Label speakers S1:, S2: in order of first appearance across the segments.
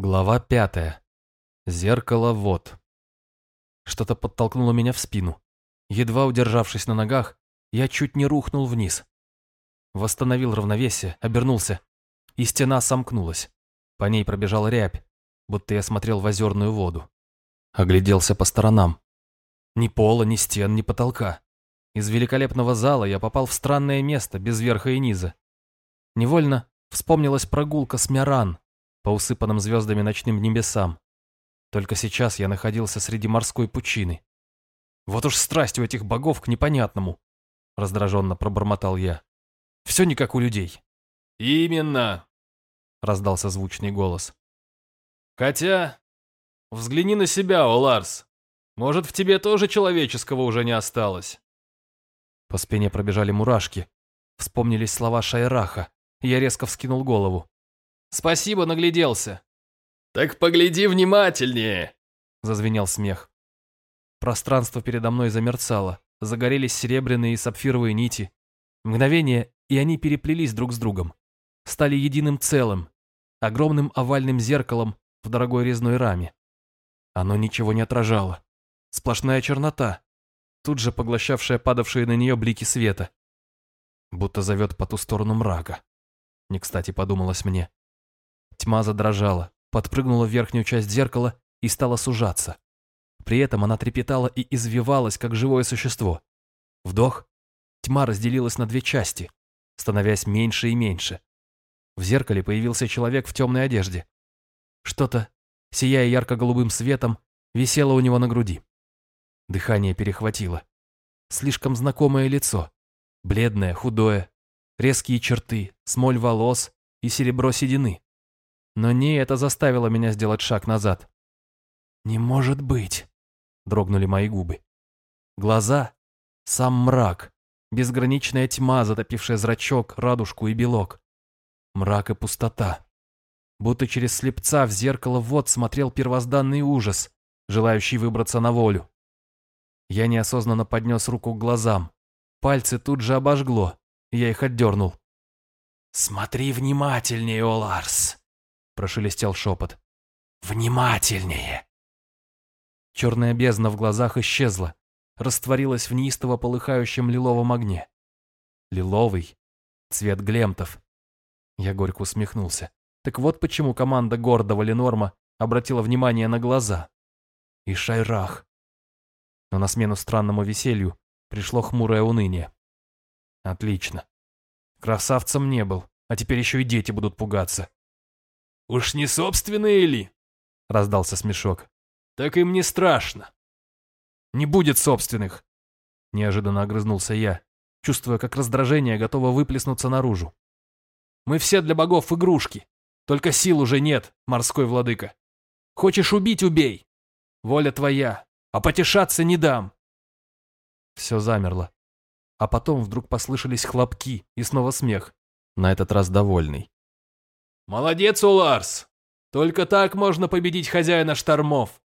S1: Глава пятая. Зеркало вот. Что-то подтолкнуло меня в спину. Едва удержавшись на ногах, я чуть не рухнул вниз. Восстановил равновесие, обернулся, и стена сомкнулась. По ней пробежал рябь, будто я смотрел в озерную воду. Огляделся по сторонам. Ни пола, ни стен, ни потолка. Из великолепного зала я попал в странное место, без верха и низа. Невольно вспомнилась прогулка с Мяран, по усыпанным звездами ночным небесам. Только сейчас я находился среди морской пучины. Вот уж страсть у этих богов к непонятному, раздраженно пробормотал я. Все не как у людей.
S2: Именно, раздался звучный голос. Хотя, взгляни на себя, о Ларс. Может, в тебе тоже человеческого уже не осталось.
S1: По спине пробежали мурашки. Вспомнились слова Шайраха, я резко вскинул голову.
S2: Спасибо, нагляделся. Так погляди внимательнее, зазвенел смех.
S1: Пространство передо мной замерцало, загорелись серебряные и сапфировые нити. Мгновение, и они переплелись друг с другом. Стали единым целым, огромным овальным зеркалом в дорогой резной раме. Оно ничего не отражало. Сплошная чернота, тут же поглощавшая падавшие на нее блики света. Будто зовет по ту сторону мрака. Не кстати подумалось мне. Тьма задрожала, подпрыгнула в верхнюю часть зеркала и стала сужаться. При этом она трепетала и извивалась, как живое существо. Вдох. Тьма разделилась на две части, становясь меньше и меньше. В зеркале появился человек в темной одежде. Что-то, сияя ярко-голубым светом, висело у него на груди. Дыхание перехватило. Слишком знакомое лицо. Бледное, худое, резкие черты, смоль волос и серебро седины. Но не это заставило меня сделать шаг назад. «Не может быть!» — дрогнули мои губы. Глаза — сам мрак, безграничная тьма, затопившая зрачок, радужку и белок. Мрак и пустота. Будто через слепца в зеркало вот смотрел первозданный ужас, желающий выбраться на волю. Я неосознанно поднес руку к глазам. Пальцы тут же обожгло, я их отдернул. «Смотри внимательнее, Оларс!» Прошелестел шепот. «Внимательнее!» Черная бездна в глазах исчезла, растворилась в неистово полыхающем лиловом огне. Лиловый — цвет глемтов. Я горько усмехнулся. Так вот почему команда гордого Ленорма обратила внимание на глаза. И Шайрах. Но на смену странному веселью пришло хмурое уныние. Отлично. Красавцем не был, а теперь еще и дети будут пугаться.
S2: «Уж не собственные ли?» — раздался смешок. «Так им не страшно».
S1: «Не будет собственных!» — неожиданно огрызнулся я, чувствуя, как раздражение готово выплеснуться наружу. «Мы все для богов игрушки, только сил уже нет, морской владыка. Хочешь убить — убей. Воля твоя, а потешаться не дам». Все замерло. А потом вдруг послышались хлопки и снова смех, на этот раз довольный.
S2: «Молодец, Уларс! Только так можно победить хозяина штормов!»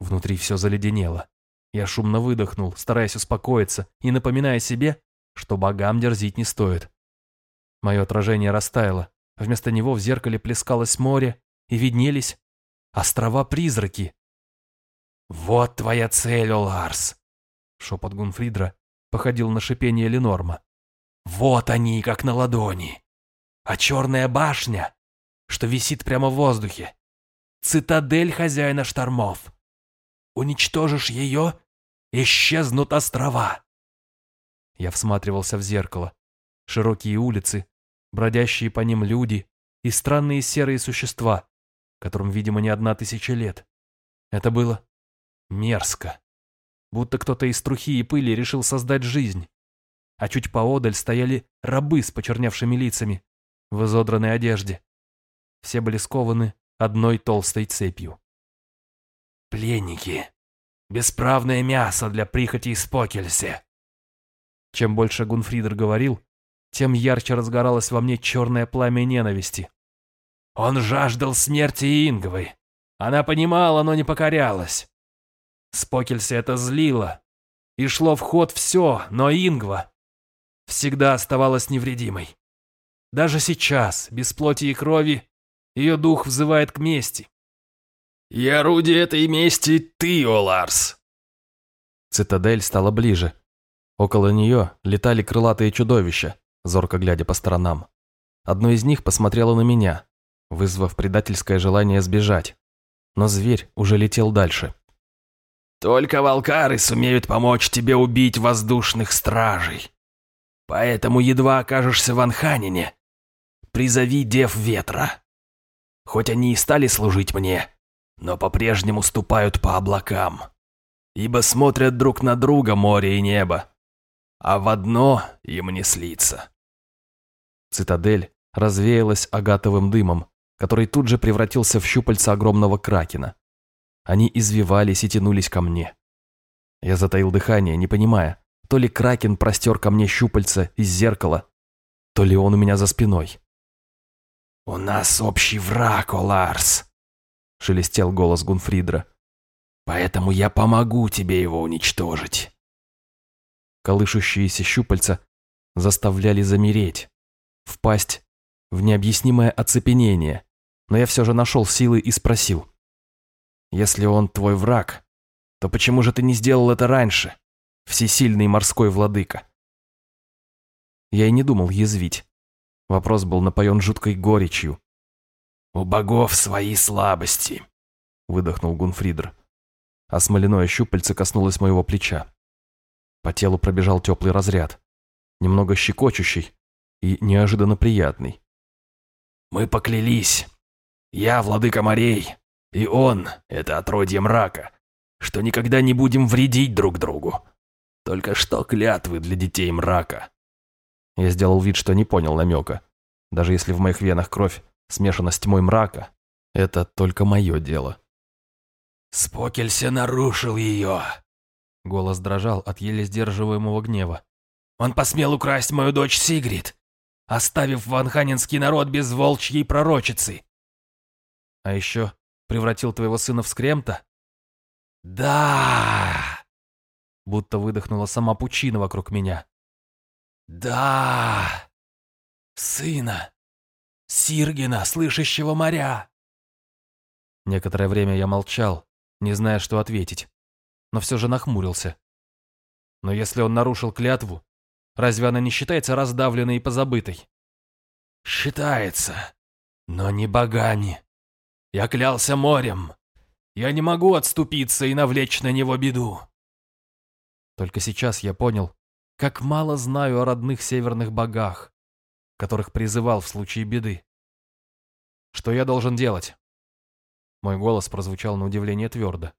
S1: Внутри все заледенело. Я шумно выдохнул, стараясь успокоиться и напоминая себе, что богам дерзить не стоит. Мое отражение растаяло. Вместо него в зеркале плескалось море, и виднелись острова-призраки. «Вот твоя цель, Оларс!» Шепот Гунфридра походил на шипение Ленорма. «Вот они, как на ладони!» А черная башня, что висит прямо в воздухе. Цитадель хозяина штормов. Уничтожишь ее, исчезнут острова. Я всматривался в зеркало. Широкие улицы, бродящие по ним люди и странные серые существа, которым, видимо, не одна тысяча лет. Это было мерзко. Будто кто-то из трухи и пыли решил создать жизнь. А чуть поодаль стояли рабы с почерневшими лицами, в изодранной одежде. Все были скованы одной толстой цепью. «Пленники! Бесправное мясо для прихоти из Покельсе!» Чем больше Гунфридер говорил, тем ярче разгоралось во мне черное пламя ненависти. Он жаждал смерти Инговой. Она понимала, но не покорялась. Спокельсе это злило. И шло в ход все, но Ингва всегда оставалась невредимой. Даже сейчас, без плоти и крови, Ее дух взывает к мести.
S2: И орудие этой мести ты, Оларс.
S1: Цитадель стала ближе. Около нее летали крылатые чудовища, зорко глядя по сторонам. Одно из них посмотрело на меня, вызвав предательское желание сбежать. Но зверь уже летел дальше.
S2: «Только волкары сумеют помочь тебе убить воздушных стражей. Поэтому едва окажешься в Анханине, призови дев ветра. Хоть они и стали служить мне, но по-прежнему ступают по облакам, ибо смотрят друг на друга море и небо, а в одно им не слиться».
S1: Цитадель развеялась агатовым дымом, который тут же превратился в щупальца огромного кракена. Они извивались и тянулись ко мне. Я затаил дыхание, не понимая, то ли кракен простер ко мне щупальца из зеркала, то ли он у меня за спиной.
S2: «У нас общий враг, Оларс», — шелестел голос Гунфридра. «Поэтому я помогу тебе его уничтожить».
S1: Колышущиеся щупальца заставляли замереть, впасть в необъяснимое оцепенение, но я все же нашел силы и спросил. «Если он твой враг, то почему же ты не сделал это раньше, всесильный морской владыка?» Я и не думал язвить. Вопрос был напоен жуткой горечью.
S2: «У богов свои слабости», — выдохнул Гунфридер.
S1: А смоляное щупальце коснулось моего плеча. По телу пробежал теплый разряд, немного щекочущий и неожиданно приятный.
S2: Мы поклялись. Я владыка морей, и он, это отродье мрака, что никогда не будем вредить друг другу. Только что клятвы для детей мрака.
S1: Я сделал вид, что не понял намека. Даже если в моих венах кровь смешана с тьмой мрака, это только мое дело.
S2: Спокелься нарушил ее.
S1: Голос дрожал от еле сдерживаемого гнева.
S2: Он посмел украсть мою дочь Сигрид оставив ванханинский народ без волчьей пророчицы.
S1: А еще превратил твоего сына в скремта?
S2: Да!
S1: Будто выдохнула сама пучина вокруг меня.
S2: Да! Сына! Сиргина, слышащего моря!
S1: Некоторое время я молчал, не зная, что ответить, но все же нахмурился. Но если он нарушил клятву, Разве она не считается раздавленной и позабытой?
S2: Считается, но не богами. Я клялся морем. Я не могу отступиться и навлечь на него беду.
S1: Только сейчас я понял, как мало знаю о родных северных богах, которых призывал в случае беды. Что я должен делать? Мой голос прозвучал на удивление твердо.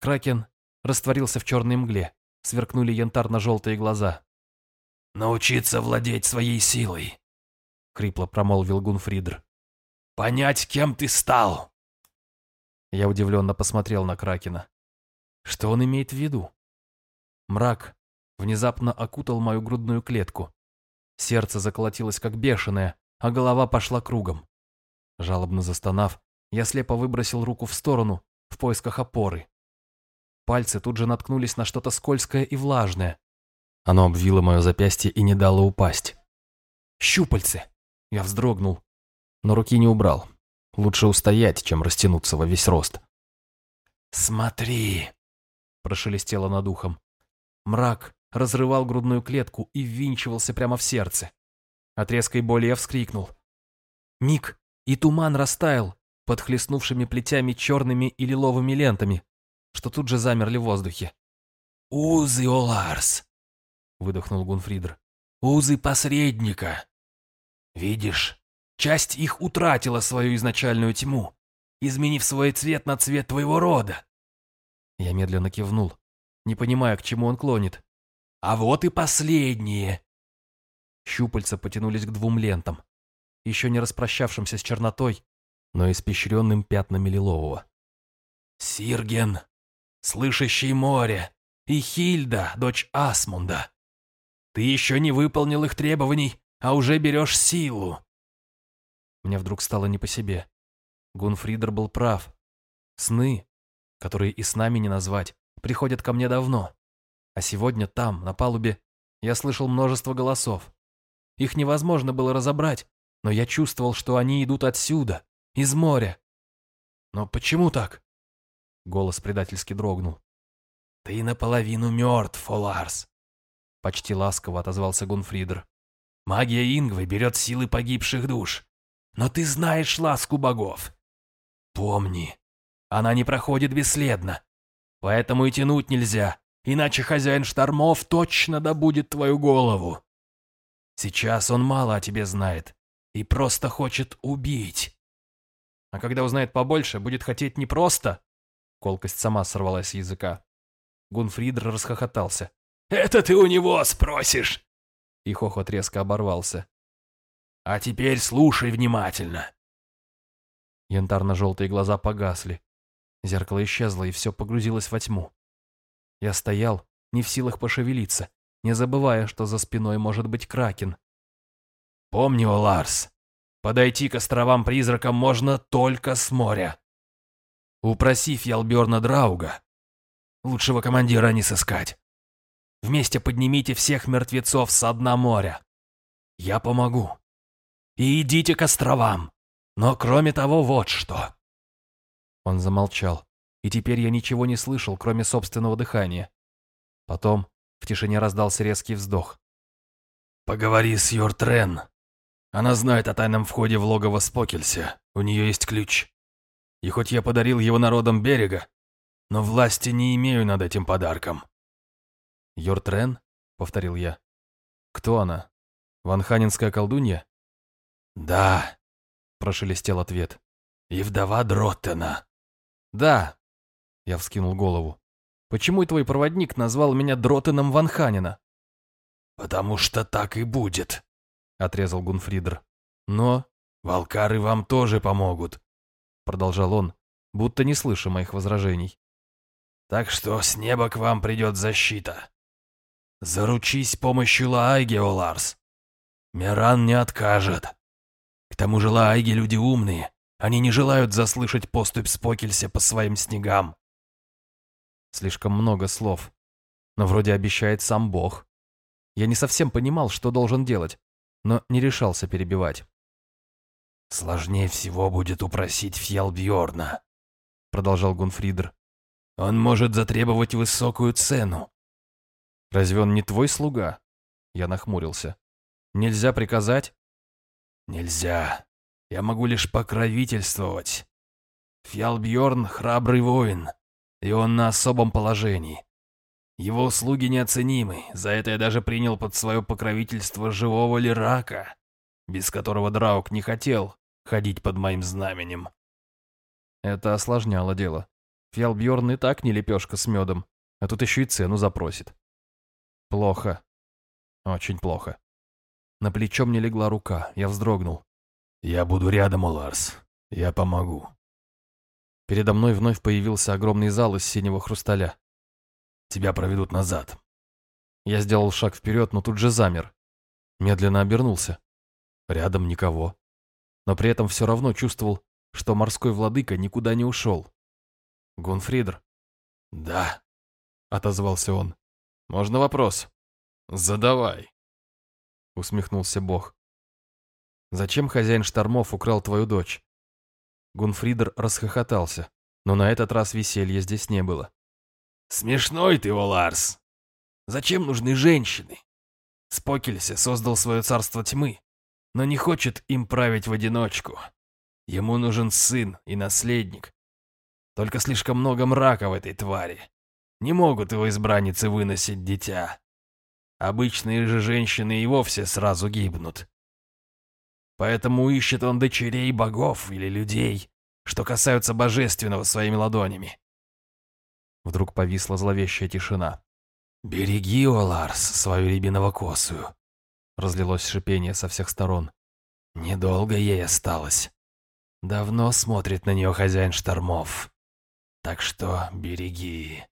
S1: Кракен растворился в черной мгле, сверкнули янтарно-желтые глаза.
S2: «Научиться владеть своей силой», — хрипло промолвил Гунфридр. «Понять, кем ты стал».
S1: Я удивленно посмотрел на Кракена. Что он имеет в виду? Мрак внезапно окутал мою грудную клетку. Сердце заколотилось как бешеное, а голова пошла кругом. Жалобно застонав, я слепо выбросил руку в сторону, в поисках опоры. Пальцы тут же наткнулись на что-то скользкое и влажное. Оно обвило мое запястье и не дало упасть. «Щупальце!» Я вздрогнул, но руки не убрал. Лучше устоять, чем растянуться во весь рост.
S2: «Смотри!» – прошелестело над ухом.
S1: Мрак разрывал грудную клетку и ввинчивался прямо в сердце. От резкой боли я вскрикнул. Миг, и туман растаял под хлестнувшими плетями черными и лиловыми лентами, что тут же замерли в воздухе.
S2: «Узы, Оларс! — выдохнул Гунфридер. «Узы посредника. Видишь, часть их утратила свою изначальную тьму, изменив свой цвет на цвет твоего рода».
S1: Я медленно кивнул, не понимая, к чему он клонит.
S2: «А вот и последние!»
S1: Щупальца потянулись к двум лентам, еще не распрощавшимся с чернотой, но испещренным пятнами лилового.
S2: «Сирген, слышащий море, и Хильда, дочь Асмунда. Ты еще не выполнил их требований, а уже берешь силу.
S1: Мне вдруг стало не по себе. Гунфридер был прав. Сны, которые и с нами не назвать, приходят ко мне давно. А сегодня там, на палубе, я слышал множество голосов. Их невозможно было разобрать, но я чувствовал, что они идут отсюда, Из моря. Но почему так? Голос предательски дрогнул.
S2: Ты наполовину мертв, Оларс.
S1: Почти ласково отозвался Гунфридер.
S2: Магия Ингвы берет силы погибших душ. Но ты знаешь ласку богов. Помни, она не проходит бесследно. Поэтому и тянуть нельзя, иначе хозяин штормов точно добудет твою голову. Сейчас он мало о тебе знает и просто хочет убить.
S1: А когда узнает побольше, будет хотеть не просто... Колкость сама сорвалась с языка. Гунфридер расхохотался.
S2: «Это ты у него спросишь!»
S1: И хохот резко оборвался.
S2: «А теперь слушай внимательно!»
S1: Янтарно-желтые глаза погасли. Зеркало исчезло, и все погрузилось во тьму. Я стоял, не в силах пошевелиться, не забывая, что за спиной может быть Кракен.
S2: «Помни, Ларс, подойти к островам-призракам можно только с моря. Упроси Фьялберна Драуга. Лучшего командира не сыскать. Вместе поднимите всех мертвецов со дна моря. Я помогу. И идите к островам. Но кроме того, вот что.
S1: Он замолчал, и теперь я ничего не слышал, кроме собственного дыхания. Потом в тишине раздался резкий вздох.
S2: «Поговори с Йортрен. Она знает о тайном входе в логово Спокельсе. У нее есть ключ. И хоть я подарил его народам берега, но власти не имею над этим подарком».
S1: «Йортрен?» — повторил я. «Кто она? Ванханинская колдунья?»
S2: «Да», —
S1: прошелестел ответ.
S2: «И вдова Дроттена».
S1: «Да», — я вскинул голову. «Почему твой проводник назвал меня Дротеном Ванханина?»
S2: «Потому что так и будет», — отрезал Гунфридер.
S1: «Но...»
S2: «Волкары вам тоже помогут», — продолжал он, будто не слыша моих возражений. «Так что с неба к вам придет защита. Заручись помощью Лааги, Оларс. Миран не откажет. К тому же Лааги люди умные, они не желают заслышать поступь Спокелься по своим снегам.
S1: Слишком много слов. Но вроде обещает сам Бог. Я не совсем понимал, что должен делать, но не решался перебивать.
S2: «Сложнее всего будет упросить Фьялбьорна», — продолжал Гунфридер. «Он может затребовать высокую цену».
S1: «Разве он не твой слуга?» Я нахмурился. «Нельзя приказать?»
S2: «Нельзя. Я могу лишь покровительствовать. Фьялбьорн — храбрый воин, и он на особом положении. Его услуги неоценимы, за это я даже принял под свое покровительство живого лирака, без которого Драук не хотел ходить под моим знаменем.
S1: Это осложняло дело. Фьялбьорн и так не лепешка с медом, а тут еще и цену запросит. Плохо. Очень плохо. На плечо мне легла рука, я вздрогнул.
S2: «Я буду рядом, Ларс. Я помогу».
S1: Передо мной вновь появился огромный зал из синего хрусталя.
S2: «Тебя проведут назад».
S1: Я сделал шаг вперед, но тут же замер. Медленно обернулся. Рядом никого. Но при этом все равно чувствовал, что морской владыка никуда не ушел. «Гунфридер?»
S2: «Да», —
S1: отозвался он. «Можно вопрос?»
S2: «Задавай», —
S1: усмехнулся Бог. Зачем хозяин штормов украл твою дочь?» Гунфридер расхохотался, но на этот раз веселья здесь не было.
S2: «Смешной ты, Оларс! Зачем нужны женщины? Спокелься создал свое царство тьмы, но не хочет им править в одиночку. Ему нужен сын и наследник. Только слишком много мрака в этой твари. Не могут его избранницы выносить дитя. Обычные же женщины и вовсе сразу гибнут. Поэтому ищет он дочерей богов или людей, что касаются божественного своими ладонями.
S1: Вдруг повисла зловещая тишина.
S2: «Береги, Оларс, свою рябиново-косую!» Разлилось шипение со всех сторон. «Недолго ей осталось. Давно смотрит на нее хозяин штормов. Так что береги».